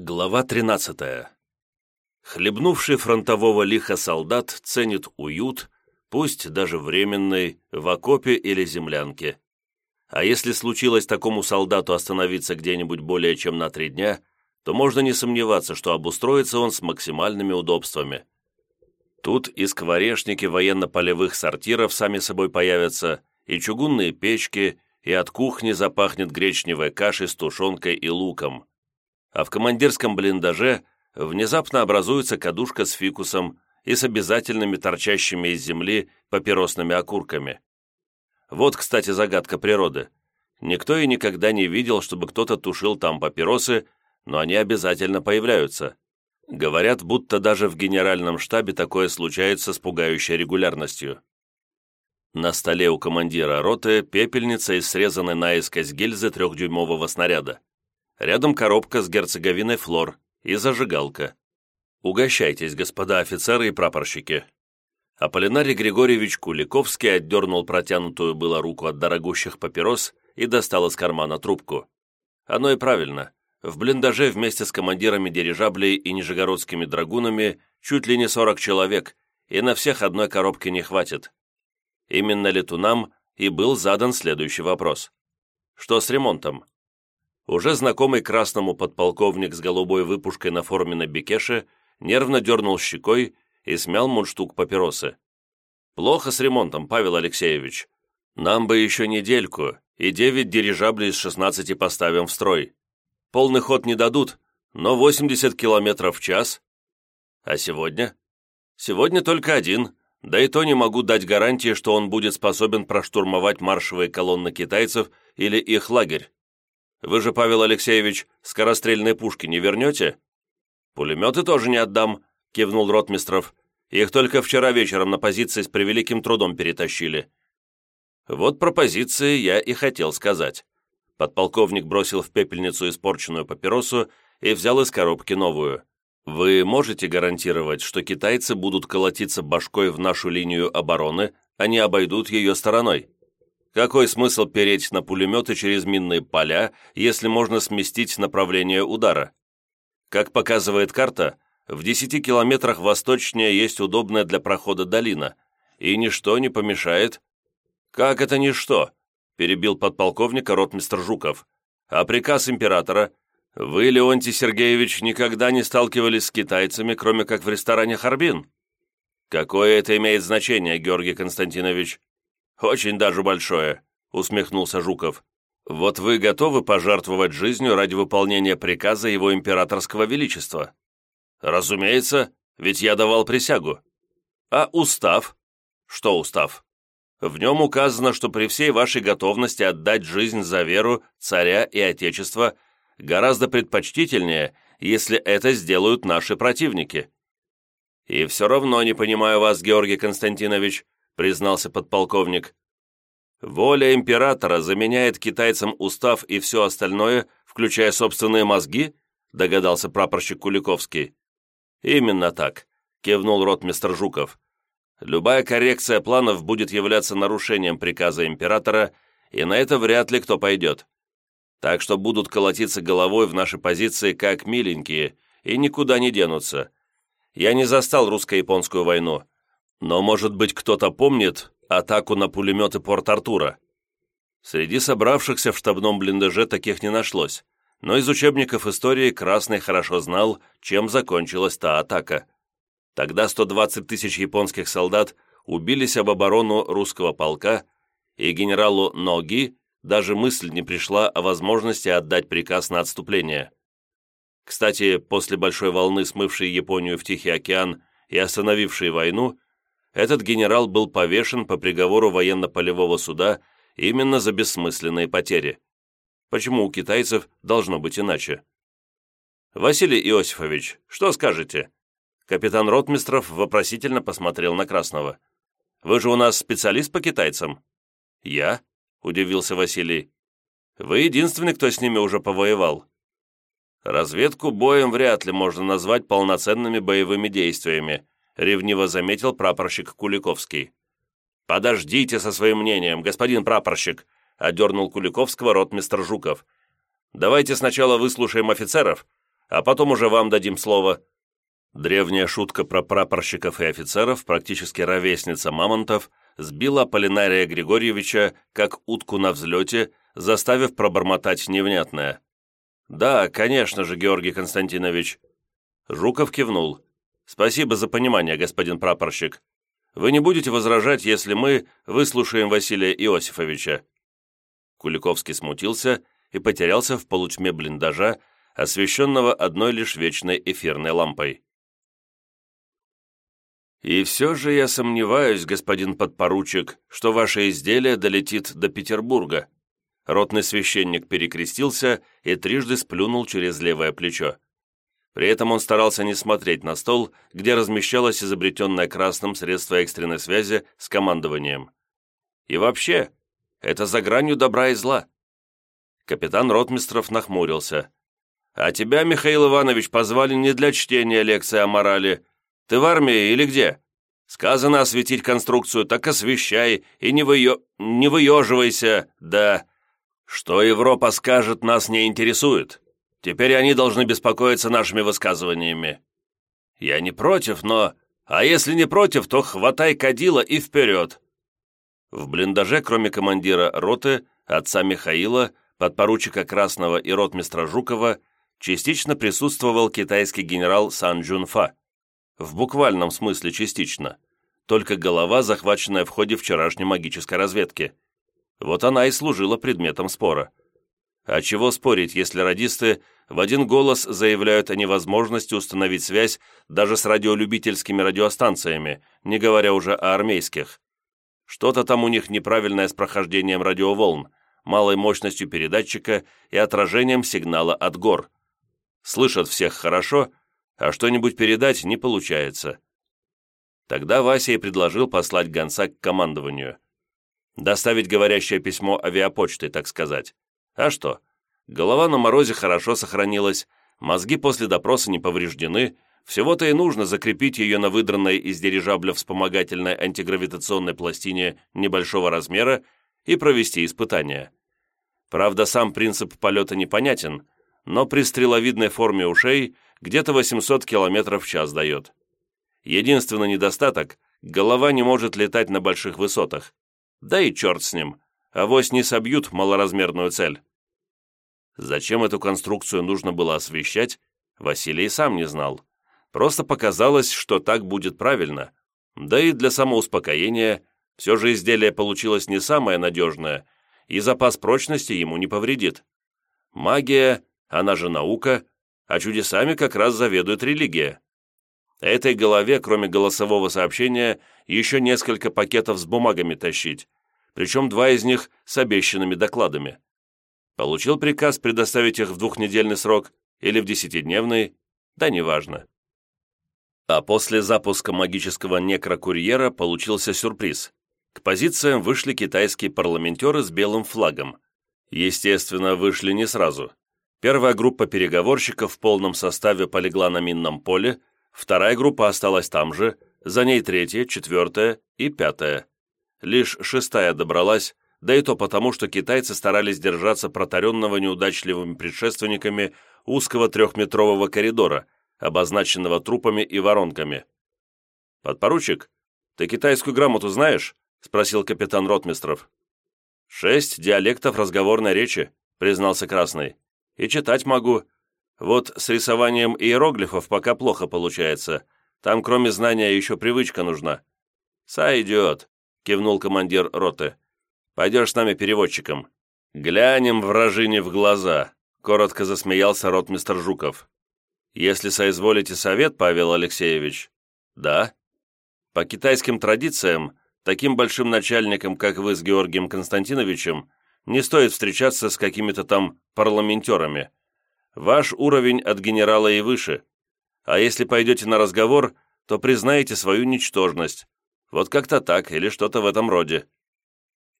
Глава 13. Хлебнувший фронтового лиха солдат ценит уют, пусть даже временный, в окопе или землянке. А если случилось такому солдату остановиться где-нибудь более чем на три дня, то можно не сомневаться, что обустроится он с максимальными удобствами. Тут и скворечники военно-полевых сортиров сами собой появятся, и чугунные печки, и от кухни запахнет гречневой кашей с тушенкой и луком а в командирском блиндаже внезапно образуется кадушка с фикусом и с обязательными торчащими из земли папиросными окурками. Вот, кстати, загадка природы. Никто и никогда не видел, чтобы кто-то тушил там папиросы, но они обязательно появляются. Говорят, будто даже в генеральном штабе такое случается с пугающей регулярностью. На столе у командира роты пепельница из срезанной наискось гильзы трехдюймового снаряда. Рядом коробка с герцоговиной флор и зажигалка. Угощайтесь, господа офицеры и прапорщики. Аполлинарий Григорьевич Куликовский отдернул протянутую было руку от дорогущих папирос и достал из кармана трубку. Оно и правильно. В блиндаже вместе с командирами дирижаблей и нижегородскими драгунами чуть ли не 40 человек, и на всех одной коробки не хватит. Именно летунам и был задан следующий вопрос. Что с ремонтом? Уже знакомый красному подполковник с голубой выпушкой на форме на бекеше нервно дернул щекой и смял мундштук папиросы. «Плохо с ремонтом, Павел Алексеевич. Нам бы еще недельку, и девять дирижаблей из шестнадцати поставим в строй. Полный ход не дадут, но 80 километров в час. А сегодня? Сегодня только один, да и то не могу дать гарантии, что он будет способен проштурмовать маршевые колонны китайцев или их лагерь. Вы же, Павел Алексеевич, скорострельные пушки не вернете?» «Пулеметы тоже не отдам», — кивнул Ротмистров. «Их только вчера вечером на позиции с превеликим трудом перетащили». «Вот про позиции я и хотел сказать». Подполковник бросил в пепельницу испорченную папиросу и взял из коробки новую. «Вы можете гарантировать, что китайцы будут колотиться башкой в нашу линию обороны, а не обойдут ее стороной?» Какой смысл переть на пулеметы через минные поля, если можно сместить направление удара? Как показывает карта, в 10 километрах восточнее есть удобная для прохода долина, и ничто не помешает... «Как это ничто?» – перебил подполковника ротмистр Жуков. «А приказ императора? Вы, Леонтий Сергеевич, никогда не сталкивались с китайцами, кроме как в ресторане «Харбин»?» «Какое это имеет значение, Георгий Константинович?» «Очень даже большое», — усмехнулся Жуков. «Вот вы готовы пожертвовать жизнью ради выполнения приказа его императорского величества?» «Разумеется, ведь я давал присягу». «А устав?» «Что устав?» «В нем указано, что при всей вашей готовности отдать жизнь за веру, царя и отечества гораздо предпочтительнее, если это сделают наши противники». «И все равно не понимаю вас, Георгий Константинович», признался подполковник. «Воля императора заменяет китайцам устав и все остальное, включая собственные мозги?» догадался прапорщик Куликовский. «Именно так», — кивнул ротмистр Жуков. «Любая коррекция планов будет являться нарушением приказа императора, и на это вряд ли кто пойдет. Так что будут колотиться головой в наши позиции как миленькие и никуда не денутся. Я не застал русско-японскую войну, но, может быть, кто-то помнит атаку на пулеметы Порт-Артура? Среди собравшихся в штабном блиндаже таких не нашлось, но из учебников истории Красный хорошо знал, чем закончилась та атака. Тогда 120 тысяч японских солдат убились об оборону русского полка, и генералу Ноги даже мысль не пришла о возможности отдать приказ на отступление. Кстати, после большой волны, смывшей Японию в Тихий океан и остановившей войну, этот генерал был повешен по приговору военно-полевого суда именно за бессмысленные потери. Почему у китайцев должно быть иначе? «Василий Иосифович, что скажете?» Капитан Ротмистров вопросительно посмотрел на Красного. «Вы же у нас специалист по китайцам?» «Я?» – удивился Василий. «Вы единственный, кто с ними уже повоевал». «Разведку боем вряд ли можно назвать полноценными боевыми действиями», ревниво заметил прапорщик Куликовский. «Подождите со своим мнением, господин прапорщик», одернул Куликовского ротмистр Жуков. «Давайте сначала выслушаем офицеров, а потом уже вам дадим слово». Древняя шутка про прапорщиков и офицеров, практически ровесница Мамонтов, сбила Полинария Григорьевича как утку на взлете, заставив пробормотать невнятное. «Да, конечно же, Георгий Константинович». Жуков кивнул. «Спасибо за понимание, господин прапорщик. Вы не будете возражать, если мы выслушаем Василия Иосифовича?» Куликовский смутился и потерялся в полутьме блиндажа, освещенного одной лишь вечной эфирной лампой. «И все же я сомневаюсь, господин подпоручик, что ваше изделие долетит до Петербурга». Ротный священник перекрестился и трижды сплюнул через левое плечо. При этом он старался не смотреть на стол, где размещалось изобретенное красным средство экстренной связи с командованием. «И вообще, это за гранью добра и зла». Капитан Ротмистров нахмурился. «А тебя, Михаил Иванович, позвали не для чтения лекции о морали, ты в армии или где? Сказано осветить конструкцию, так освещай и не, выё... не выеживайся, да. Что Европа скажет, нас не интересует. Теперь они должны беспокоиться нашими высказываниями. Я не против, но... А если не против, то хватай кадила и вперед. В блиндаже, кроме командира роты, отца Михаила, подпоручика Красного и ротмистра Жукова, частично присутствовал китайский генерал Сан Джунфа. В буквальном смысле частично. Только голова, захваченная в ходе вчерашней магической разведки. Вот она и служила предметом спора. А чего спорить, если радисты в один голос заявляют о невозможности установить связь даже с радиолюбительскими радиостанциями, не говоря уже о армейских. Что-то там у них неправильное с прохождением радиоволн, малой мощностью передатчика и отражением сигнала от гор. Слышат всех хорошо, а что-нибудь передать не получается. Тогда Вася и предложил послать гонца к командованию. Доставить говорящее письмо авиапочтой, так сказать. А что? Голова на морозе хорошо сохранилась, мозги после допроса не повреждены, всего-то и нужно закрепить ее на выдранной из дирижабля вспомогательной антигравитационной пластине небольшого размера и провести испытания. Правда, сам принцип полета непонятен, но при стреловидной форме ушей – где-то 800 км в час дает. Единственный недостаток – голова не может летать на больших высотах. Да и черт с ним, авось не собьют малоразмерную цель. Зачем эту конструкцию нужно было освещать, Василий сам не знал. Просто показалось, что так будет правильно. Да и для самоуспокоения все же изделие получилось не самое надежное, и запас прочности ему не повредит. Магия, она же наука, а чудесами как раз заведует религия. Этой голове, кроме голосового сообщения, еще несколько пакетов с бумагами тащить, причем два из них с обещанными докладами. Получил приказ предоставить их в двухнедельный срок или в десятидневный, да неважно. А после запуска магического некрокурьера получился сюрприз. К позициям вышли китайские парламентеры с белым флагом. Естественно, вышли не сразу. Первая группа переговорщиков в полном составе полегла на минном поле, вторая группа осталась там же, за ней третья, четвертая и пятая. Лишь шестая добралась, да и то потому, что китайцы старались держаться протаренного неудачливыми предшественниками узкого трехметрового коридора, обозначенного трупами и воронками. «Подпоручик, ты китайскую грамоту знаешь?» — спросил капитан Ротмистров. «Шесть диалектов разговорной речи», — признался Красный. И читать могу. Вот с рисованием иероглифов пока плохо получается. Там кроме знания еще привычка нужна». «Сойдет», — кивнул командир роты. «Пойдешь с нами переводчиком». «Глянем вражине в глаза», — коротко засмеялся ротмистр Жуков. «Если соизволите совет, Павел Алексеевич?» «Да». «По китайским традициям, таким большим начальникам, как вы с Георгием Константиновичем, не стоит встречаться с какими-то там парламентерами. Ваш уровень от генерала и выше. А если пойдете на разговор, то признаете свою ничтожность. Вот как-то так, или что-то в этом роде.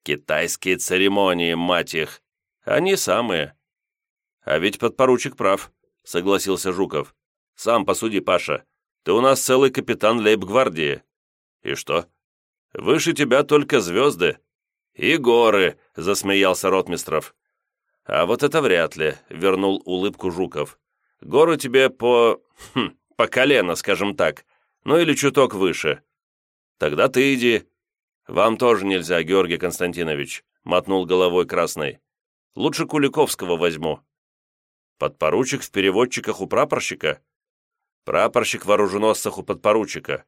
Китайские церемонии, мать их. Они самые. А ведь подпоручик прав, согласился Жуков. Сам посуди, Паша. Ты у нас целый капитан лейб-гвардии. И что? Выше тебя только звезды. «И горы!» — засмеялся Ротмистров. «А вот это вряд ли», — вернул улыбку Жуков. Гору тебе по... Хм, по колено, скажем так. Ну или чуток выше. Тогда ты иди. Вам тоже нельзя, Георгий Константинович, мотнул головой Красный. Лучше Куликовского возьму. Подпоручик в переводчиках у прапорщика? Прапорщик в оруженосцах у подпоручика.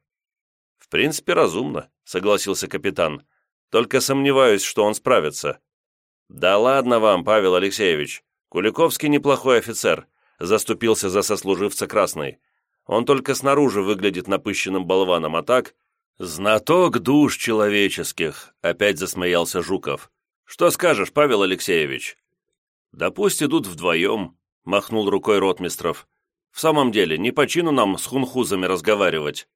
В принципе, разумно, согласился капитан. Только сомневаюсь, что он справится. Да ладно вам, Павел Алексеевич. Куликовский неплохой офицер, заступился за сослуживца Красный. Он только снаружи выглядит напыщенным болваном, а так... «Знаток душ человеческих», — опять засмеялся Жуков. «Что скажешь, Павел Алексеевич?» «Да пусть идут вдвоем», — махнул рукой Ротмистров. «В самом деле, не по чину нам с хунхузами разговаривать».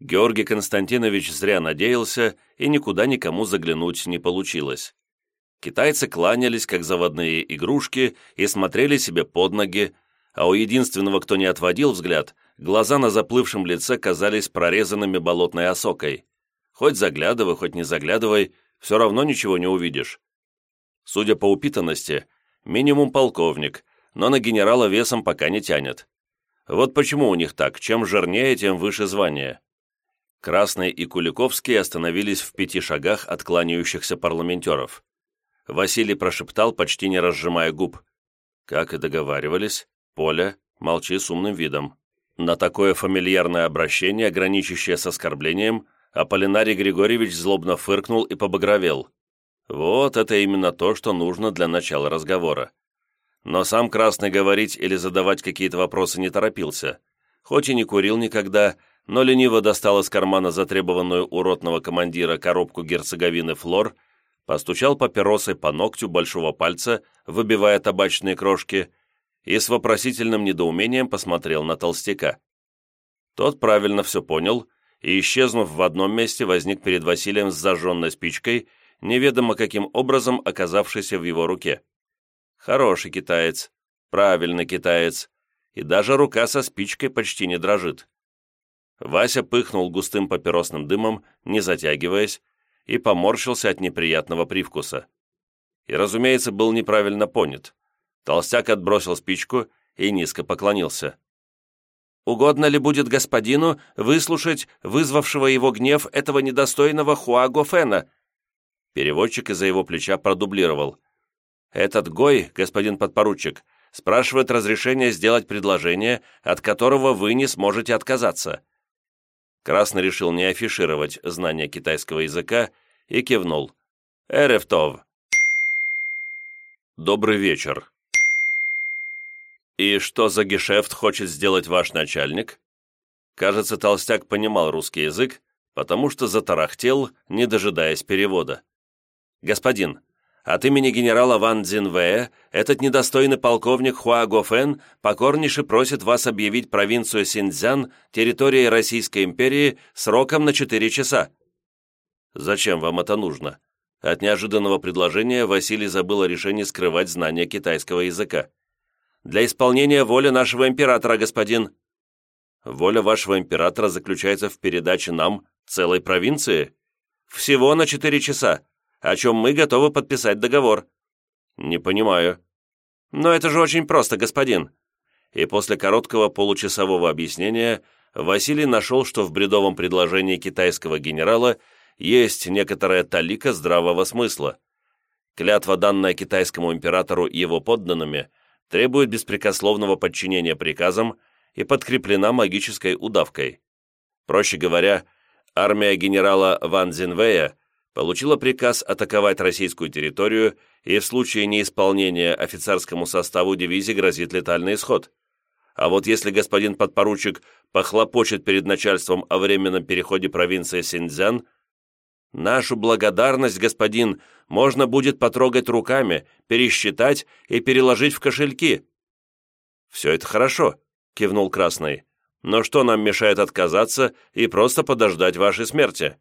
Георгий Константинович зря надеялся, и никуда никому заглянуть не получилось. Китайцы кланялись, как заводные игрушки, и смотрели себе под ноги, а у единственного, кто не отводил взгляд, глаза на заплывшем лице казались прорезанными болотной осокой. Хоть заглядывай, хоть не заглядывай, все равно ничего не увидишь. Судя по упитанности, минимум полковник, но на генерала весом пока не тянет. Вот почему у них так, чем жирнее, тем выше звание. Красный и Куликовский остановились в пяти шагах от кланяющихся парламентеров. Василий прошептал, почти не разжимая губ. Как и договаривались, Поля, молчи с умным видом. На такое фамильярное обращение, граничащее с оскорблением, Аполлинарий Григорьевич злобно фыркнул и побагровел. Вот это именно то, что нужно для начала разговора. Но сам Красный говорить или задавать какие-то вопросы не торопился. Хоть и не курил никогда, но лениво достал из кармана затребованную у ротного командира коробку герцоговины «Флор», постучал папиросой по ногтю большого пальца, выбивая табачные крошки, и с вопросительным недоумением посмотрел на толстяка. Тот правильно все понял и, исчезнув в одном месте, возник перед Василием с зажженной спичкой, неведомо каким образом оказавшейся в его руке. Хороший китаец, правильный китаец, и даже рука со спичкой почти не дрожит. Вася пыхнул густым папиросным дымом, не затягиваясь, и поморщился от неприятного привкуса. И, разумеется, был неправильно понят. Толстяк отбросил спичку и низко поклонился. «Угодно ли будет господину выслушать вызвавшего его гнев этого недостойного Хуаго Фена?» Переводчик из-за его плеча продублировал. «Этот Гой, господин подпоручик, спрашивает разрешения сделать предложение, от которого вы не сможете отказаться». Красный решил не афишировать знание китайского языка и кивнул. «Эрефтов». «Добрый вечер», «И что за гешефт хочет сделать ваш начальник?» Кажется, толстяк понимал русский язык, потому что затарахтел, не дожидаясь перевода. «Господин, от имени генерала Ван Цзинвэя этот недостойный полковник Хуа Гофен покорнейше просит вас объявить провинцию Синьцзян территорией Российской империи сроком на четыре часа». «Зачем вам это нужно?» От неожиданного предложения Василий забыл о решении скрывать знания китайского языка. Для исполнения воли нашего императора, господин». «Воля вашего императора заключается в передаче нам целой провинции? Всего на четыре часа, о чем мы готовы подписать договор». «Не понимаю». «Но это же очень просто, господин». И после короткого получасового объяснения Василий нашел, что в бредовом предложении китайского генерала есть некоторая талика здравого смысла. Клятва, данная китайскому императору и его подданными – требует беспрекословного подчинения приказам и подкреплена магической удавкой. Проще говоря, армия генерала Ван Зинвея получила приказ атаковать российскую территорию, и в случае неисполнения офицерскому составу дивизии грозит летальный исход. А вот если господин подпоручик похлопочет перед начальством о временном переходе провинции Синьцзян, Нашу благодарность, господин, можно будет потрогать руками, пересчитать и переложить в кошельки». «Все это хорошо», — кивнул Красный. «Но что нам мешает отказаться и просто подождать вашей смерти?»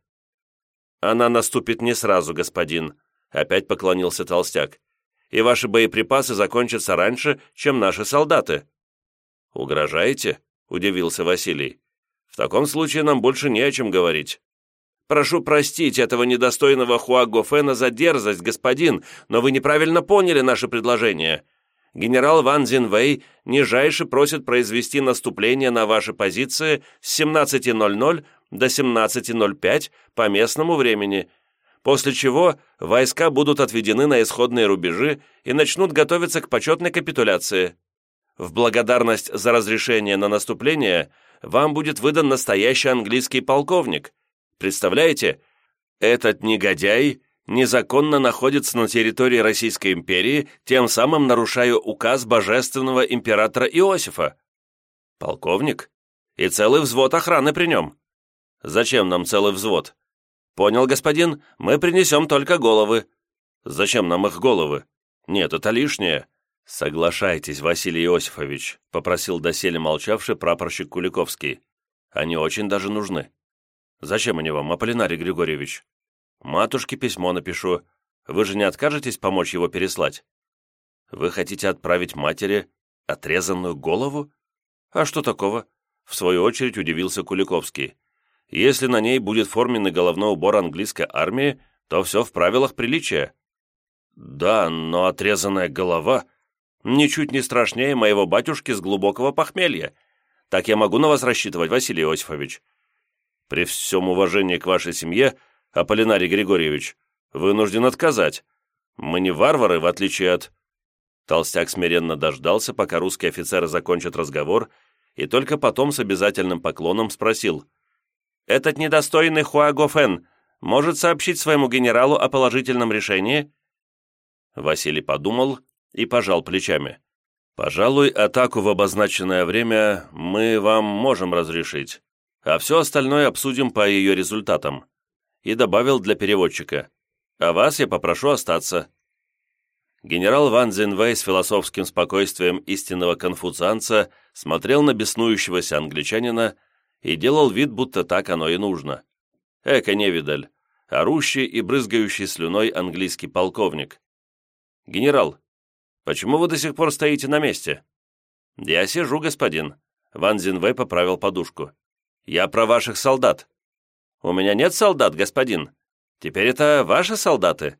«Она наступит не сразу, господин», — опять поклонился Толстяк. «И ваши боеприпасы закончатся раньше, чем наши солдаты». «Угрожаете?» — удивился Василий. «В таком случае нам больше не о чем говорить». Прошу простить этого недостойного Хуаго Фена за дерзость, господин, но вы неправильно поняли наше предложение. генерал Ван Зинвей нижайше просит произвести наступление на ваши позиции с 17.00 до 17.05 по местному времени, после чего войска будут отведены на исходные рубежи и начнут готовиться к почетной капитуляции. В благодарность за разрешение на наступление вам будет выдан настоящий английский полковник. Представляете, этот негодяй незаконно находится на территории Российской империи, тем самым нарушая указ божественного императора Иосифа. Полковник? И целый взвод охраны при нем. Зачем нам целый взвод? Понял, господин, мы принесем только головы. Зачем нам их головы? Нет, это лишнее. Соглашайтесь, Василий Иосифович, попросил доселе молчавший прапорщик Куликовский. Они очень даже нужны. Зачем они вам, Аполлинарий Григорьевич? Матушке письмо напишу. Вы же не откажетесь помочь его переслать? Вы хотите отправить матери отрезанную голову? А что такого? В свою очередь удивился Куликовский. Если на ней будет форменный головной убор английской армии, то все в правилах приличия. Да, но отрезанная голова ничуть не страшнее моего батюшки с глубокого похмелья. Так я могу на вас рассчитывать, Василий Иосифович. При всем уважении к вашей семье, Аполлинарий Григорьевич, вынужден отказать. Мы не варвары, в отличие от...» Толстяк смиренно дождался, пока русский офицер закончит разговор, и только потом с обязательным поклоном спросил. «Этот недостойный Хуаго Фэн может сообщить своему генералу о положительном решении?» Василий подумал и пожал плечами. «Пожалуй, атаку в обозначенное время мы вам можем разрешить, а все остальное обсудим по ее результатам и добавил для переводчика. «А вас я попрошу остаться». Генерал Ван Зинвей с философским спокойствием истинного конфуцианца смотрел на беснующегося англичанина и делал вид, будто так оно и нужно. Эка невидаль, орущий и брызгающий слюной английский полковник. «Генерал, почему вы до сих пор стоите на месте?» «Я сижу, господин», — Ван Зинвей поправил подушку. «Я про ваших солдат». «У меня нет солдат, господин. Теперь это ваши солдаты».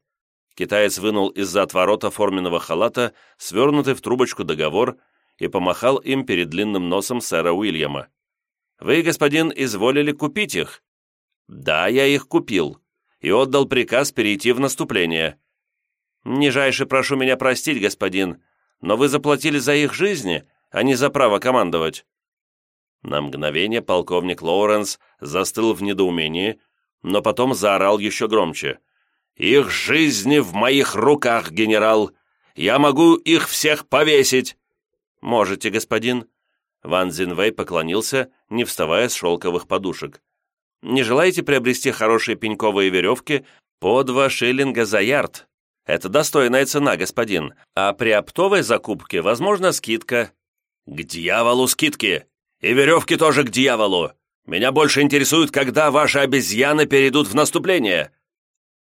Китаец вынул из-за отворота форменного халата, свернутый в трубочку договор, и помахал им перед длинным носом сэра Уильяма. «Вы, господин, изволили купить их?» «Да, я их купил, и отдал приказ перейти в наступление». «Нижайше прошу меня простить, господин, но вы заплатили за их жизни, а не за право командовать». На мгновение полковник Лоуренс застыл в недоумении, но потом заорал еще громче. «Их жизни в моих руках, генерал! Я могу их всех повесить!» «Можете, господин». Ван Зинвей поклонился, не вставая с шелковых подушек. «Не желаете приобрести хорошие пеньковые веревки по два шиллинга за ярд? Это достойная цена, господин, а при оптовой закупке возможна скидка». «К дьяволу скидки! И веревки тоже к дьяволу! Меня больше интересует, когда ваши обезьяны перейдут в наступление!»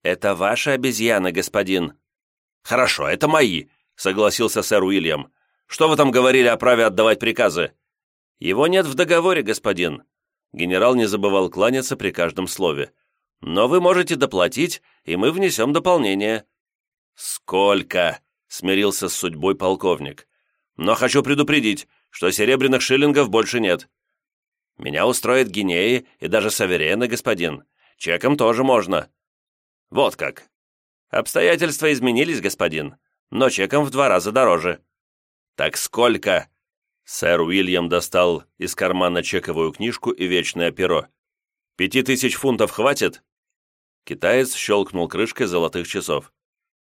«Это ваши обезьяны, господин». «Хорошо, это мои», — согласился сэр Уильям. «Что вы там говорили о праве отдавать приказы?» «Его нет в договоре, господин». Генерал не забывал кланяться при каждом слове. «Но вы можете доплатить, и мы внесем дополнение». «Сколько?» — смирился с судьбой полковник. «Но хочу предупредить, что серебряных шиллингов больше нет. Меня устроит гинеи и даже саверены, господин. Чеком тоже можно. Вот как. Обстоятельства изменились, господин, но чеком в два раза дороже. Так сколько? Сэр Уильям достал из кармана чековую книжку и вечное перо. «Пяти тысяч фунтов хватит?» Китаец щелкнул крышкой золотых часов.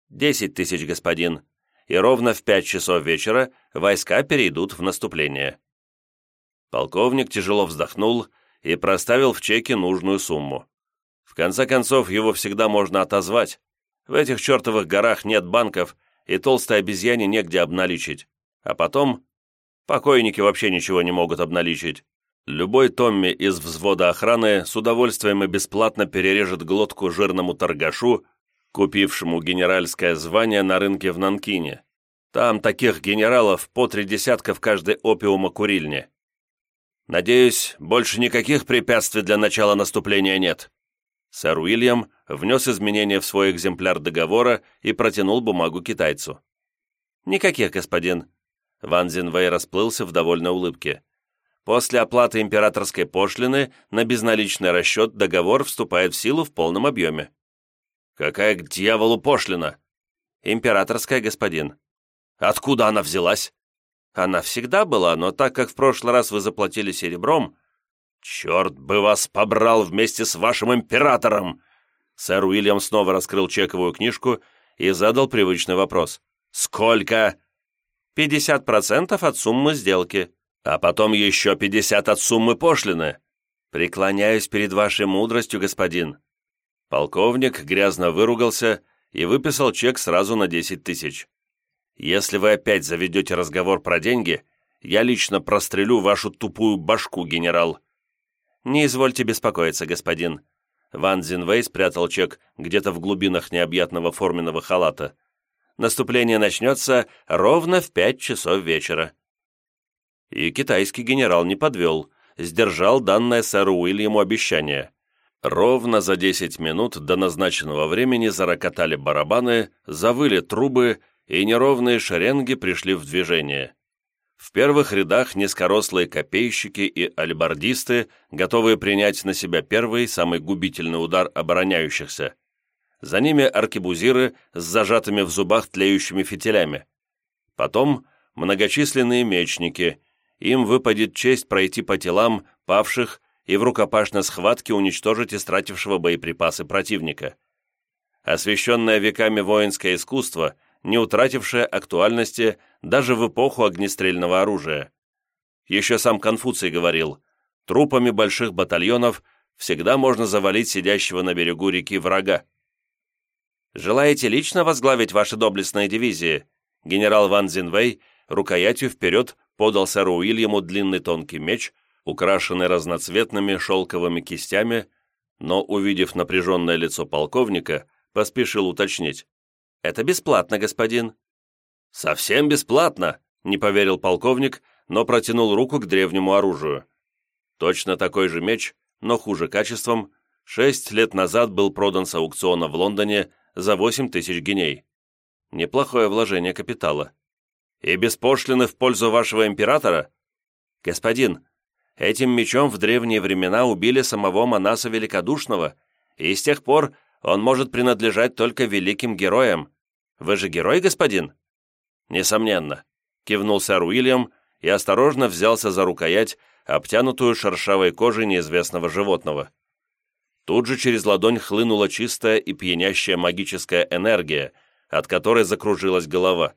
«Десять тысяч, господин и ровно в пять часов вечера войска перейдут в наступление. Полковник тяжело вздохнул и проставил в чеке нужную сумму. В конце концов, его всегда можно отозвать. В этих чертовых горах нет банков, и толстой обезьяне негде обналичить. А потом... Покойники вообще ничего не могут обналичить. Любой Томми из взвода охраны с удовольствием и бесплатно перережет глотку жирному торгашу, купившему генеральское звание на рынке в Нанкине. Там таких генералов по три десятка в каждой опиумокурильне. Надеюсь, больше никаких препятствий для начала наступления нет. Сэр Уильям внес изменения в свой экземпляр договора и протянул бумагу китайцу. «Никаких, господин». Ван Зинвей расплылся в довольной улыбке. После оплаты императорской пошлины на безналичный расчет договор вступает в силу в полном объеме. «Какая к дьяволу пошлина?» «Императорская, господин». «Откуда она взялась?» «Она всегда была, но так как в прошлый раз вы заплатили серебром...» «Черт бы вас побрал вместе с вашим императором!» Сэр Уильям снова раскрыл чековую книжку и задал привычный вопрос. «Сколько?» «Пятьдесят процентов от суммы сделки», а потом еще пятьдесят от суммы пошлины. Преклоняюсь перед вашей мудростью, господин». Полковник грязно выругался и выписал чек сразу на десять тысяч. «Если вы опять заведете разговор про деньги, я лично прострелю вашу тупую башку, генерал». «Не извольте беспокоиться, господин». Ван Зинвей спрятал чек где-то в глубинах необъятного форменного халата. «Наступление начнется ровно в пять часов вечера». И китайский генерал не подвел, сдержал данное сэру Уильяму обещание. Ровно за 10 минут до назначенного времени зарокотали барабаны, завыли трубы, и неровные шеренги пришли в движение. В первых рядах низкорослые копейщики и альбардисты, готовые принять на себя первый, самый губительный удар обороняющихся. За ними аркебузиры с зажатыми в зубах тлеющими фитилями. Потом многочисленные мечники, им выпадет честь пройти по телам павших и в рукопашной схватке уничтожить истратившего боеприпасы противника. Освященное веками воинское искусство, не утратившее актуальности даже в эпоху огнестрельного оружия. Еще сам Конфуций говорил, трупами больших батальонов всегда можно завалить сидящего на берегу реки врага. «Желаете лично возглавить ваши доблестные дивизии?» Генерал Ван Зинвей рукоятью вперед подал сэру Уильяму длинный тонкий меч, украшенный разноцветными шелковыми кистями, но, увидев напряженное лицо полковника, поспешил уточнить. «Это бесплатно, господин». «Совсем бесплатно?» — не поверил полковник, но протянул руку к древнему оружию. Точно такой же меч, но хуже качеством, шесть лет назад был продан с аукциона в Лондоне за восемь тысяч геней. Неплохое вложение капитала. И без в пользу вашего императора? Господин, этим мечом в древние времена убили самого Манаса Великодушного, и с тех пор он может принадлежать только великим героям. Вы же герой, господин?» «Несомненно», — кивнул сэр Уильям и осторожно взялся за рукоять, обтянутую шершавой кожей неизвестного животного. Тут же через ладонь хлынула чистая и пьянящая магическая энергия, от которой закружилась голова.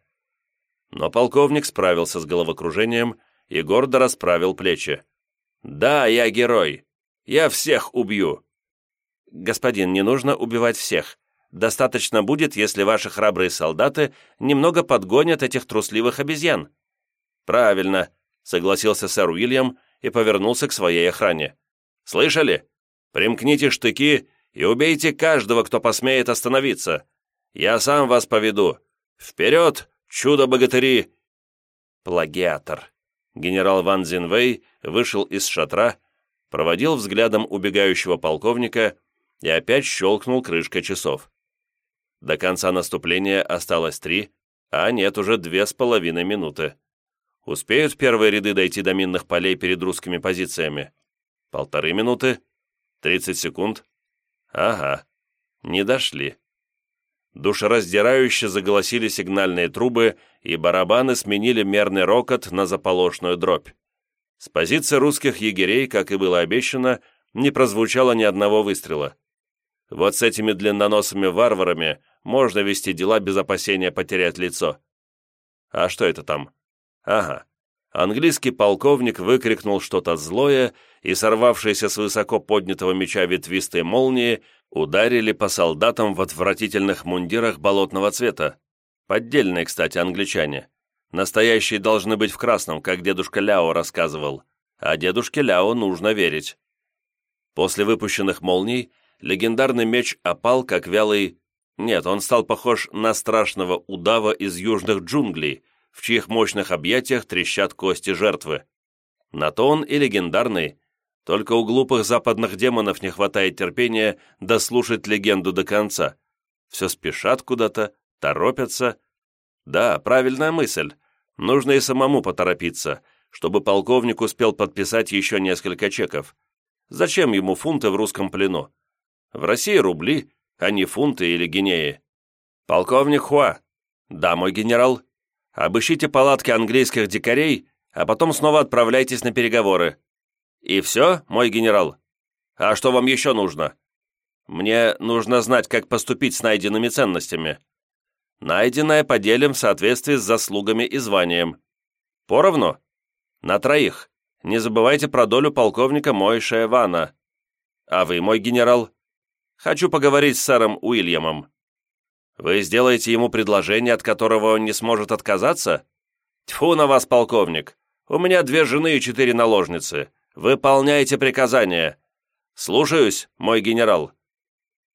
Но полковник справился с головокружением и гордо расправил плечи. «Да, я герой. Я всех убью». «Господин, не нужно убивать всех. Достаточно будет, если ваши храбрые солдаты немного подгонят этих трусливых обезьян». «Правильно», — согласился сэр Уильям и повернулся к своей охране. «Слышали? Примкните штыки и убейте каждого, кто посмеет остановиться. Я сам вас поведу. Вперед, Чудо-богатыри!» Плагиатор. Генерал Ван Зинвей вышел из шатра, проводил взглядом убегающего полковника и опять щелкнул крышкой часов. До конца наступления осталось три, а нет, уже две с половиной минуты. Успеют первые ряды дойти до минных полей перед русскими позициями? Полторы минуты? Тридцать секунд? Ага, не дошли. Душераздирающе заголосили сигнальные трубы, и барабаны сменили мерный рокот на заполошную дробь. С позиции русских егерей, как и было обещано, не прозвучало ни одного выстрела. Вот с этими длинноносыми варварами можно вести дела без опасения потерять лицо. А что это там? Ага. Английский полковник выкрикнул что-то злое, и сорвавшиеся с высоко поднятого меча ветвистые молнии ударили по солдатам в отвратительных мундирах болотного цвета. Поддельные, кстати, англичане. Настоящие должны быть в красном, как дедушка Ляо рассказывал. А дедушке Ляо нужно верить. После выпущенных молний легендарный меч опал, как вялый... Нет, он стал похож на страшного удава из южных джунглей, в чьих мощных объятиях трещат кости жертвы. На то он и легендарный, только у глупых западных демонов не хватает терпения дослушать легенду до конца. Все спешат куда-то, торопятся. Да, правильная мысль. Нужно и самому поторопиться, чтобы полковник успел подписать еще несколько чеков. Зачем ему фунты в русском плену? В России рубли, а не фунты или гинеи. Полковник Хуа. Да, мой генерал. Обыщите палатки английских дикарей, а потом снова отправляйтесь на переговоры. И все, мой генерал? А что вам еще нужно? Мне нужно знать, как поступить с найденными ценностями. Найденное поделим в соответствии с заслугами и званием. Поровну? На троих. Не забывайте про долю полковника Мойша Эвана. А вы, мой генерал? Хочу поговорить с сэром Уильямом. Вы сделаете ему предложение, от которого он не сможет отказаться? Тьфу на вас, полковник. У меня две жены и четыре наложницы. Выполняйте приказания. Слушаюсь, мой генерал.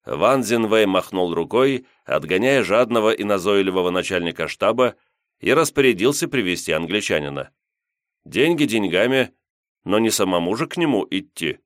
Ван Зинвей махнул рукой, отгоняя жадного и назойливого начальника штаба, и распорядился привести англичанина. Деньги деньгами, но не самому же к нему идти.